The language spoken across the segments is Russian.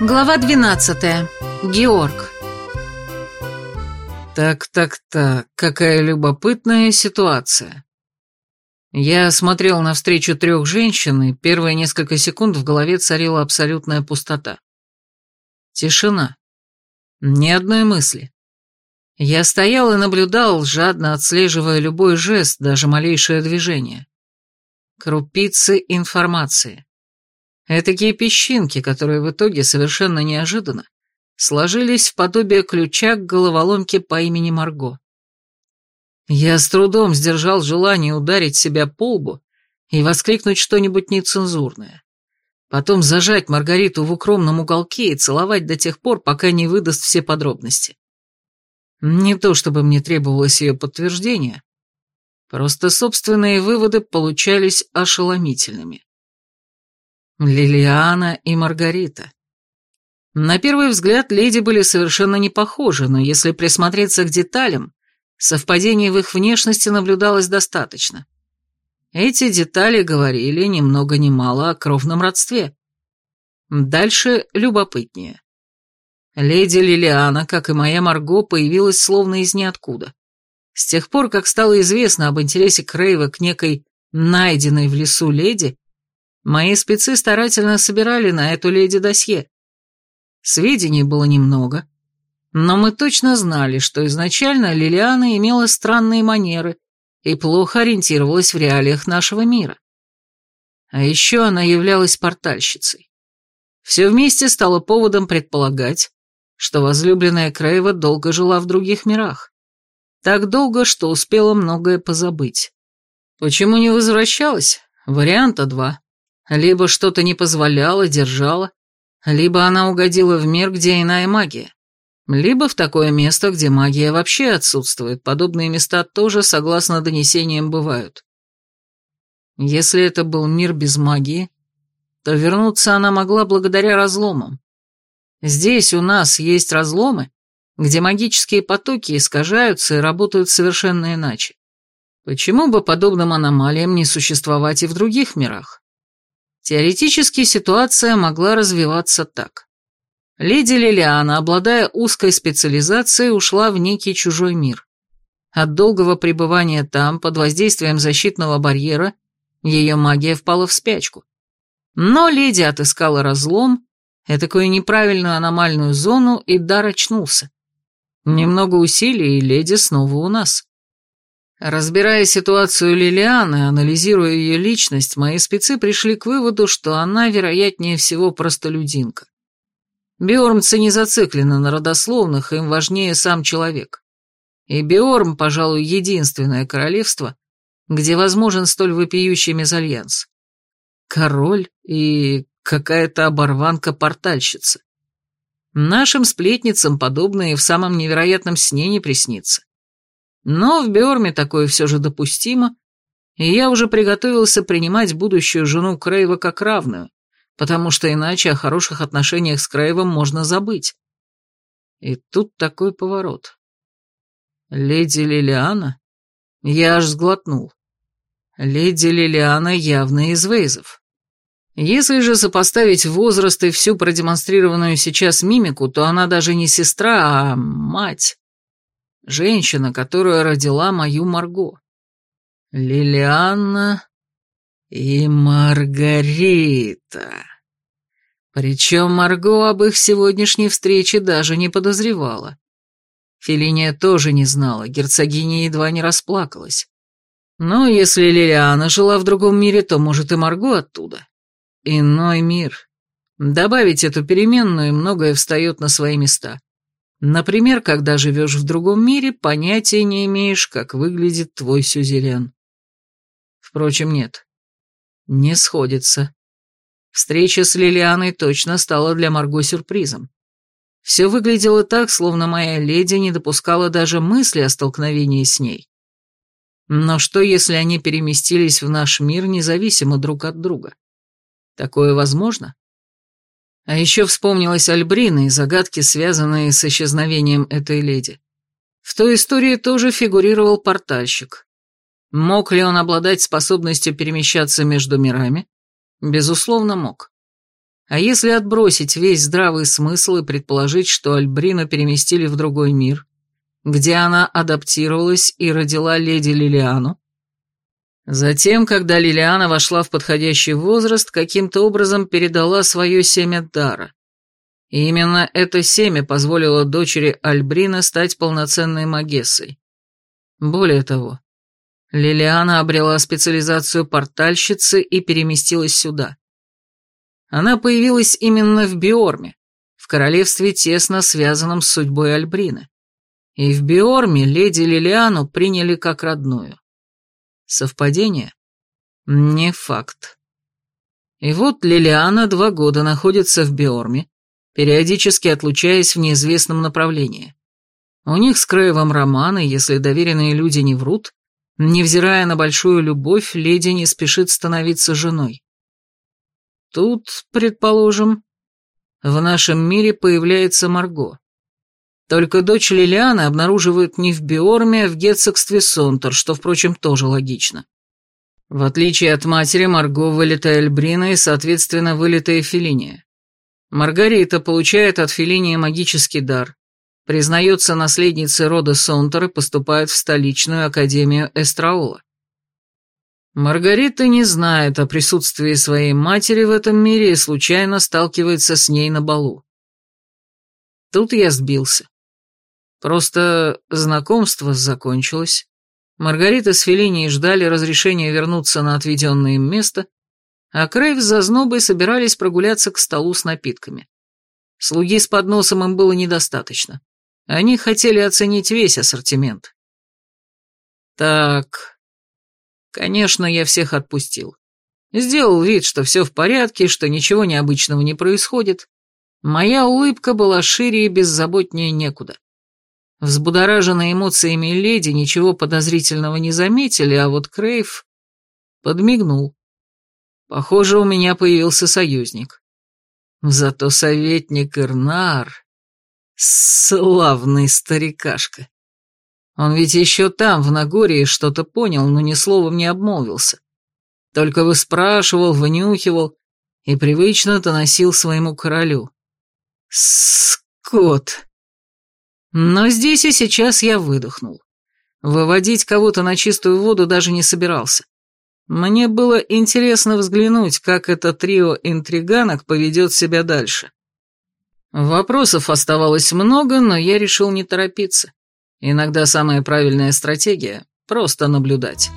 Глава 12. Георг. Так-так-так, какая любопытная ситуация. Я смотрел навстречу трех женщин, и первые несколько секунд в голове царила абсолютная пустота. Тишина. Ни одной мысли. Я стоял и наблюдал, жадно отслеживая любой жест, даже малейшее движение. Крупицы информации. Этакие песчинки, которые в итоге совершенно неожиданно сложились в подобие ключа к головоломке по имени Марго. Я с трудом сдержал желание ударить себя по лбу и воскликнуть что-нибудь нецензурное. Потом зажать Маргариту в укромном уголке и целовать до тех пор, пока не выдаст все подробности. Не то чтобы мне требовалось ее подтверждение, просто собственные выводы получались ошеломительными. Лилиана и Маргарита. На первый взгляд леди были совершенно не похожи, но если присмотреться к деталям, совпадений в их внешности наблюдалось достаточно. Эти детали говорили ни много ни мало о кровном родстве. Дальше любопытнее. Леди Лилиана, как и моя Марго, появилась словно из ниоткуда. С тех пор, как стало известно об интересе Крейва к некой найденной в лесу леди, Мои спецы старательно собирали на эту леди досье. Сведений было немного, но мы точно знали, что изначально Лилиана имела странные манеры и плохо ориентировалась в реалиях нашего мира. А еще она являлась портальщицей. Все вместе стало поводом предполагать, что возлюбленная Крейва долго жила в других мирах. Так долго, что успела многое позабыть. Почему не возвращалась? Варианта два. Либо что-то не позволяло, держало, либо она угодила в мир, где иная магия, либо в такое место, где магия вообще отсутствует. Подобные места тоже, согласно донесениям, бывают. Если это был мир без магии, то вернуться она могла благодаря разломам. Здесь у нас есть разломы, где магические потоки искажаются и работают совершенно иначе. Почему бы подобным аномалиям не существовать и в других мирах? Теоретически ситуация могла развиваться так. Леди Лилиана, обладая узкой специализацией, ушла в некий чужой мир. От долгого пребывания там, под воздействием защитного барьера, ее магия впала в спячку. Но леди отыскала разлом, этакую неправильную аномальную зону, и дар очнулся. Немного усилий, и леди снова у нас. Разбирая ситуацию Лилианы, анализируя ее личность, мои спецы пришли к выводу, что она, вероятнее всего, простолюдинка. Биормцы не зациклены на родословных, им важнее сам человек. И Биорм, пожалуй, единственное королевство, где возможен столь вопиющий мезальянс. Король и какая-то оборванка-портальщица. Нашим сплетницам подобное и в самом невероятном сне не приснится. Но в Биорме такое все же допустимо, и я уже приготовился принимать будущую жену Крейва как равную, потому что иначе о хороших отношениях с Крейвом можно забыть. И тут такой поворот. Леди Лилиана? Я аж сглотнул. Леди Лилиана явно из Вейзов. Если же сопоставить возраст и всю продемонстрированную сейчас мимику, то она даже не сестра, а мать. Женщина, которая родила мою Марго. Лилианна и Маргарита. Причем Марго об их сегодняшней встрече даже не подозревала. Фелиния тоже не знала, герцогиня едва не расплакалась. Но если Лилиана жила в другом мире, то, может, и Марго оттуда. Иной мир. Добавить эту переменную, и многое встает на свои места. Например, когда живешь в другом мире, понятия не имеешь, как выглядит твой сюзерен. Впрочем, нет. Не сходится. Встреча с Лилианой точно стала для Марго сюрпризом. Все выглядело так, словно моя леди не допускала даже мысли о столкновении с ней. Но что, если они переместились в наш мир независимо друг от друга? Такое возможно? А еще вспомнилась Альбрина и загадки, связанные с исчезновением этой леди. В той истории тоже фигурировал портальщик. Мог ли он обладать способностью перемещаться между мирами? Безусловно, мог. А если отбросить весь здравый смысл и предположить, что Альбрину переместили в другой мир, где она адаптировалась и родила леди Лилиану? Затем, когда Лилиана вошла в подходящий возраст, каким-то образом передала свое семя дара. И именно это семя позволило дочери Альбрина стать полноценной магессой. Более того, Лилиана обрела специализацию портальщицы и переместилась сюда. Она появилась именно в Биорме, в королевстве, тесно связанном с судьбой Альбрины. И в Биорме леди Лилиану приняли как родную. Совпадение? Не факт. И вот Лилиана два года находится в Биорме, периодически отлучаясь в неизвестном направлении. У них с Краевом романы, если доверенные люди не врут, Невзирая на большую любовь, леди не спешит становиться женой. Тут, предположим, в нашем мире появляется Марго. Только дочь Лилианы обнаруживают не в Биорме, а в герцогстве Сонтер, что, впрочем, тоже логично. В отличие от матери, Марго вылитая Эльбрина и, соответственно, вылитая Фелиния. Маргарита получает от Фелинии магический дар, признается наследницей рода Сонтер и поступает в столичную академию Эстраула. Маргарита не знает о присутствии своей матери в этом мире и случайно сталкивается с ней на балу. Тут я сбился. Просто знакомство закончилось. Маргарита с Феллинией ждали разрешения вернуться на отведенное им место, а Крейв с Зазнобой собирались прогуляться к столу с напитками. Слуги с подносом им было недостаточно. Они хотели оценить весь ассортимент. Так, конечно, я всех отпустил. Сделал вид, что все в порядке, что ничего необычного не происходит. Моя улыбка была шире и беззаботнее некуда. Взбудораженные эмоциями леди ничего подозрительного не заметили, а вот Крейв подмигнул. Похоже, у меня появился союзник. Зато советник Ирнар... Славный старикашка. Он ведь еще там, в Нагорье, что-то понял, но ни словом не обмолвился. Только выспрашивал, вынюхивал и привычно доносил своему королю. Скот. Но здесь и сейчас я выдохнул. Выводить кого-то на чистую воду даже не собирался. Мне было интересно взглянуть, как это трио интриганок поведет себя дальше. Вопросов оставалось много, но я решил не торопиться. Иногда самая правильная стратегия — просто наблюдать.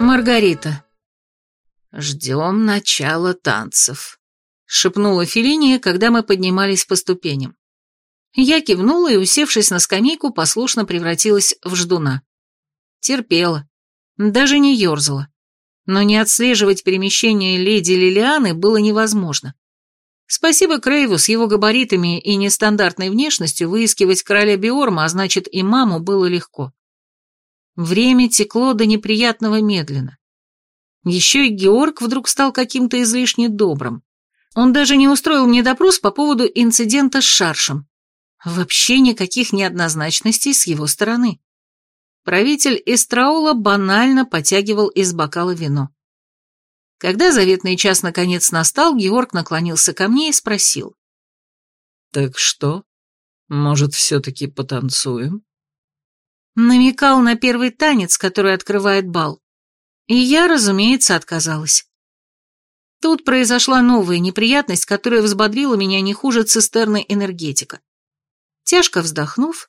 Маргарита. «Ждем начала танцев», — шепнула Фелиния, когда мы поднимались по ступеням. Я кивнула и, усевшись на скамейку, послушно превратилась в ждуна. Терпела. Даже не ерзала но не отслеживать перемещение леди Лилианы было невозможно. Спасибо Крейву с его габаритами и нестандартной внешностью выискивать короля Биорма, а значит и маму, было легко. Время текло до неприятного медленно. Еще и Георг вдруг стал каким-то излишне добрым. Он даже не устроил мне допрос по поводу инцидента с Шаршем. Вообще никаких неоднозначностей с его стороны. Правитель Эстраула банально потягивал из бокала вино. Когда заветный час наконец настал, Георг наклонился ко мне и спросил. «Так что? Может, все-таки потанцуем?» Намекал на первый танец, который открывает бал. И я, разумеется, отказалась. Тут произошла новая неприятность, которая взбодрила меня не хуже цистерны энергетика. Тяжко вздохнув,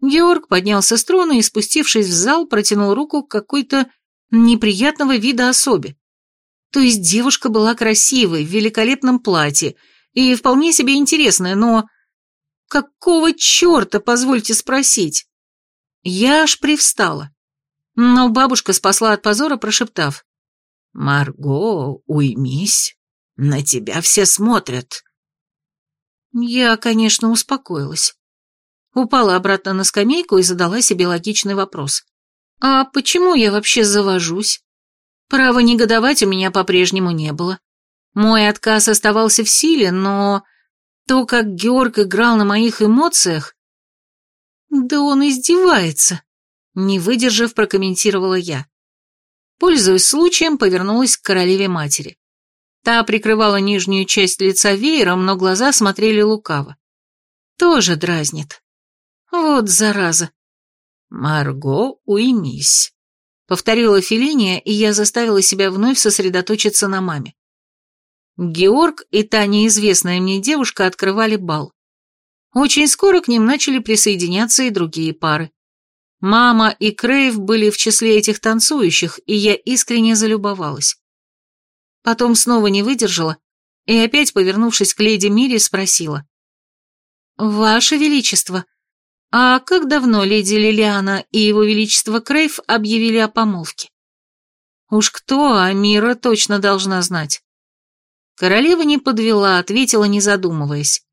Георг поднялся с трона и, спустившись в зал, протянул руку к какой-то неприятного вида особе. То есть девушка была красивой, в великолепном платье и вполне себе интересная, но... Какого черта, позвольте спросить? Я аж привстала. Но бабушка спасла от позора, прошептав. «Марго, уймись, на тебя все смотрят». Я, конечно, успокоилась. Упала обратно на скамейку и задала себе логичный вопрос. «А почему я вообще завожусь?» Права негодовать у меня по-прежнему не было. Мой отказ оставался в силе, но то, как Георг играл на моих эмоциях... Да он издевается, не выдержав, прокомментировала я. Пользуясь случаем, повернулась к королеве-матери. Та прикрывала нижнюю часть лица веером, но глаза смотрели лукаво. Тоже дразнит. Вот зараза. «Марго, уймись», — повторила Фелиния, и я заставила себя вновь сосредоточиться на маме. Георг и та неизвестная мне девушка открывали бал. Очень скоро к ним начали присоединяться и другие пары. Мама и Крейв были в числе этих танцующих, и я искренне залюбовалась. Потом снова не выдержала и опять, повернувшись к леди Мире, спросила. «Ваше Величество, а как давно леди Лилиана и его Величество Крейв объявили о помолвке?» «Уж кто, а Мира точно должна знать». Королева не подвела, ответила, не задумываясь.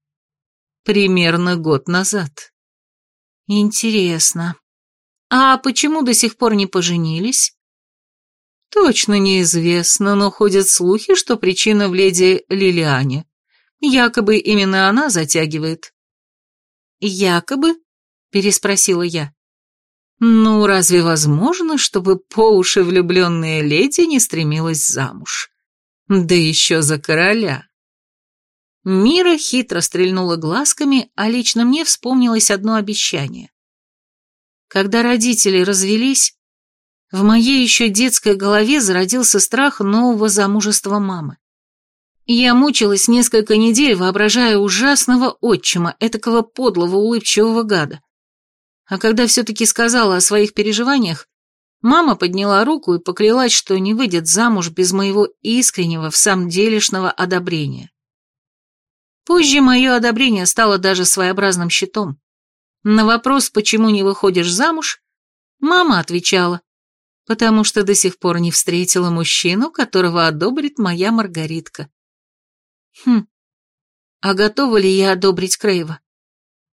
«Примерно год назад». «Интересно. А почему до сих пор не поженились?» Точно неизвестно, но ходят слухи, что причина в леди Лилиане. Якобы именно она затягивает. «Якобы?» — переспросила я. «Ну, разве возможно, чтобы по уши влюбленная леди не стремилась замуж? Да еще за короля!» Мира хитро стрельнула глазками, а лично мне вспомнилось одно обещание. Когда родители развелись, в моей еще детской голове зародился страх нового замужества мамы. Я мучилась несколько недель, воображая ужасного отчима, этакого подлого улыбчивого гада. А когда все-таки сказала о своих переживаниях, мама подняла руку и поклялась, что не выйдет замуж без моего искреннего, в самом делешного одобрения. Позже мое одобрение стало даже своеобразным щитом. На вопрос, почему не выходишь замуж, мама отвечала, потому что до сих пор не встретила мужчину, которого одобрит моя Маргаритка. Хм, а готова ли я одобрить Крейва?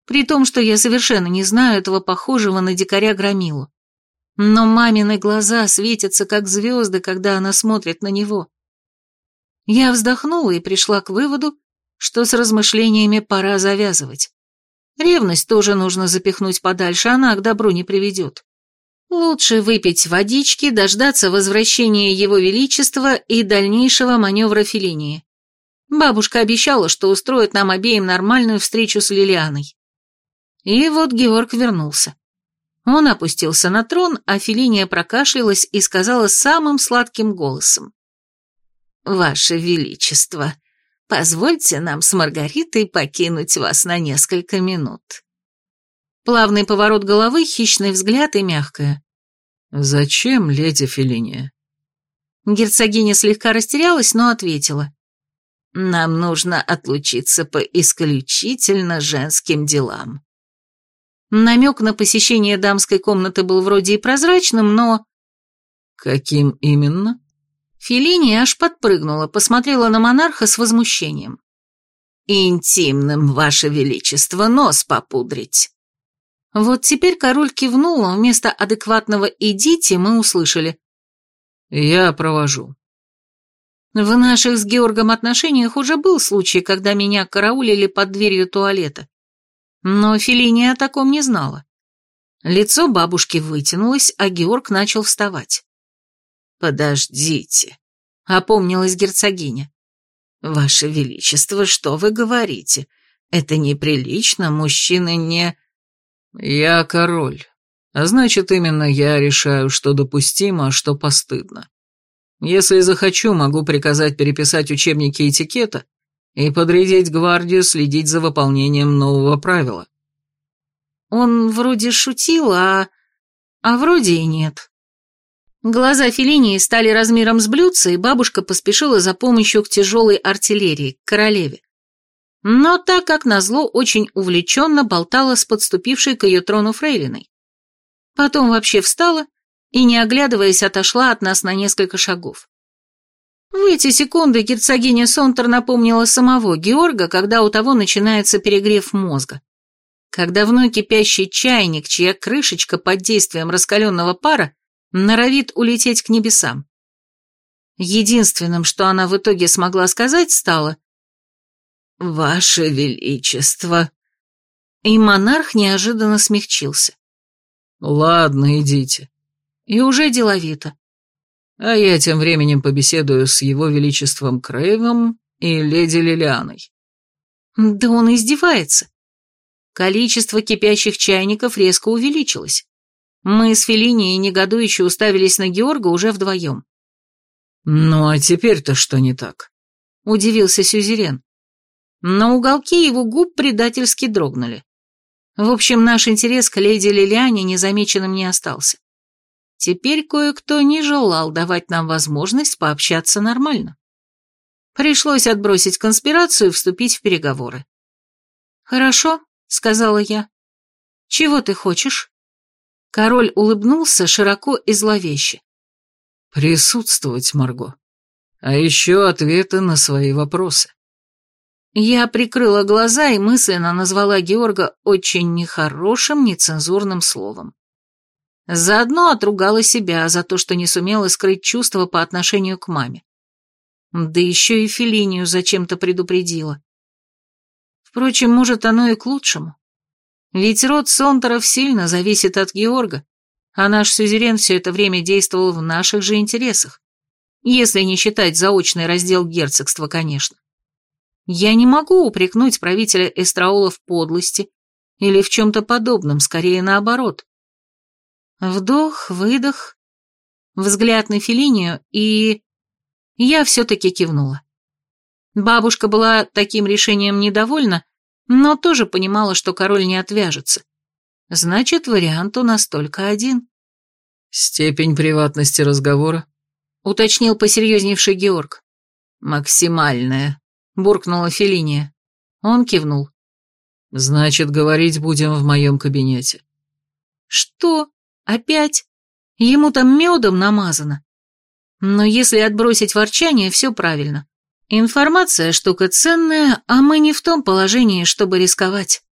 При том, что я совершенно не знаю этого похожего на дикаря Громилу. Но мамины глаза светятся, как звезды, когда она смотрит на него. Я вздохнула и пришла к выводу, что с размышлениями пора завязывать. Ревность тоже нужно запихнуть подальше, она к добру не приведет. Лучше выпить водички, дождаться возвращения Его Величества и дальнейшего маневра Феллинии. Бабушка обещала, что устроит нам обеим нормальную встречу с Лилианой. И вот Георг вернулся. Он опустился на трон, а Фелиния прокашлялась и сказала самым сладким голосом. «Ваше Величество, позвольте нам с Маргаритой покинуть вас на несколько минут». Плавный поворот головы, хищный взгляд и мягкое. «Зачем, леди Фелиния?» Герцогиня слегка растерялась, но ответила. «Нам нужно отлучиться по исключительно женским делам». Намек на посещение дамской комнаты был вроде и прозрачным, но... «Каким именно?» Фелиния аж подпрыгнула, посмотрела на монарха с возмущением. «Интимным, ваше величество, нос попудрить». Вот теперь король кивнул, а вместо адекватного «идите» мы услышали. «Я провожу». В наших с Георгом отношениях уже был случай, когда меня караулили под дверью туалета. Но Фелиния о таком не знала. Лицо бабушки вытянулось, а Георг начал вставать. «Подождите», — опомнилась герцогиня. «Ваше Величество, что вы говорите? Это неприлично, мужчины не...» «Я король, а значит, именно я решаю, что допустимо, а что постыдно. Если захочу, могу приказать переписать учебники этикета и подрядить гвардию следить за выполнением нового правила». Он вроде шутил, а... а вроде и нет. Глаза Феллинии стали размером с блюдца, и бабушка поспешила за помощью к тяжелой артиллерии, к королеве но так как назло очень увлеченно болтала с подступившей к ее трону фрейлиной. Потом вообще встала и, не оглядываясь, отошла от нас на несколько шагов. В эти секунды герцогиня Сонтер напомнила самого Георга, когда у того начинается перегрев мозга. Когда вновь кипящий чайник, чья крышечка под действием раскаленного пара, норовит улететь к небесам. Единственным, что она в итоге смогла сказать, стало «Ваше Величество!» И монарх неожиданно смягчился. «Ладно, идите». И уже деловито. А я тем временем побеседую с его величеством Крейвом и леди Лилианой. Да он издевается. Количество кипящих чайников резко увеличилось. Мы с Феллини и негодующе уставились на Георга уже вдвоем. «Ну а теперь-то что не так?» — удивился Сюзерен. Но уголки его губ предательски дрогнули. В общем, наш интерес к леди Лилиане незамеченным не остался. Теперь кое-кто не желал давать нам возможность пообщаться нормально. Пришлось отбросить конспирацию и вступить в переговоры. «Хорошо», — сказала я. «Чего ты хочешь?» Король улыбнулся широко и зловеще. «Присутствовать, Марго. А еще ответы на свои вопросы». Я прикрыла глаза и мысленно назвала Георга очень нехорошим, нецензурным словом. Заодно отругала себя за то, что не сумела скрыть чувства по отношению к маме. Да еще и Филинию зачем-то предупредила. Впрочем, может, оно и к лучшему. Ведь род Сонтеров сильно зависит от Георга, а наш сюзерен все это время действовал в наших же интересах. Если не считать заочный раздел герцогства, конечно. Я не могу упрекнуть правителя Эстраула в подлости или в чем-то подобном, скорее наоборот. Вдох, выдох, взгляд на Филинию, и... Я все-таки кивнула. Бабушка была таким решением недовольна, но тоже понимала, что король не отвяжется. Значит, вариант у нас только один. «Степень приватности разговора?» — уточнил посерьезневший Георг. «Максимальная», — буркнула Филиния. Он кивнул. «Значит, говорить будем в моем кабинете». «Что?» Опять? Ему там медом намазано. Но если отбросить ворчание, все правильно. Информация – штука ценная, а мы не в том положении, чтобы рисковать.